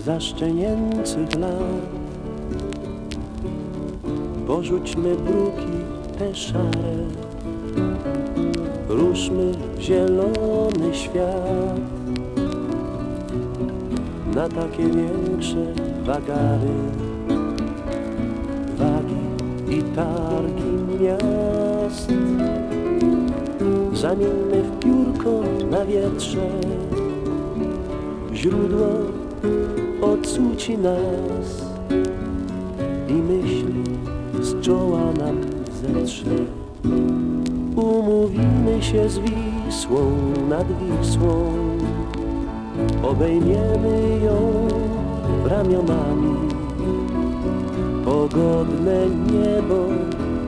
zaszczenięcych lat. Porzućmy bruki te szare, ruszmy w zielony świat. Na takie większe wagary, wagi i targi miast. Zamieńmy w piórko na wietrze, źródło odsuci nas i myśli z czoła nam zetrze. Umówimy się z Wisłą nad Wisłą, obejmiemy ją ramionami. Pogodne niebo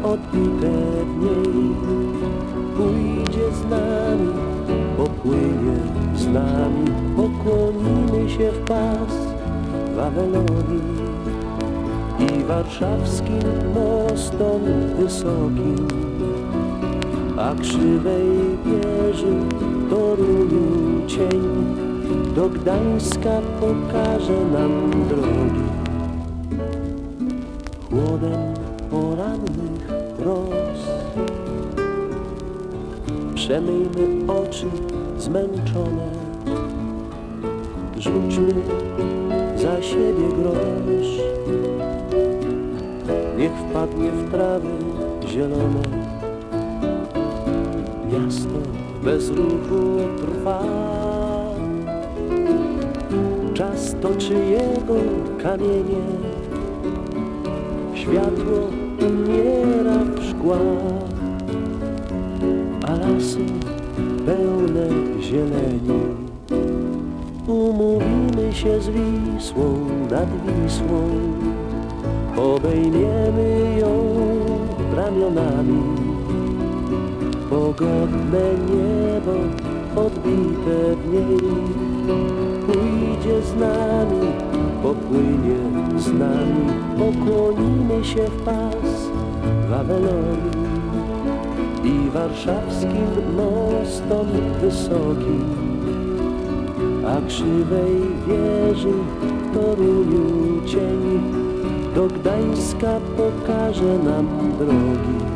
odbite w niej I warszawskim mostom wysokim, a krzywej wieży Toruniu cień do Gdańska pokaże nam drogi. Chłodem porannych roz Przemyjmy oczy zmęczone Rzućmy siebie grosz Niech wpadnie w trawy zielone. Miasto bez ruchu trwa. Czas toczy jego kamienie. Światło umiera w szkłach a lasy pełne zieleni. Umówimy się z Wisłą nad Wisłą, obejmiemy ją ramionami. Pogodne niebo odbite w niej. Pójdzie z nami, popłynie z nami, pokłonimy się w pas Wawelowi i warszawskim mostom wysokim, a krzywej wieży w Toruniu cień do Gdańska pokaże nam drogi.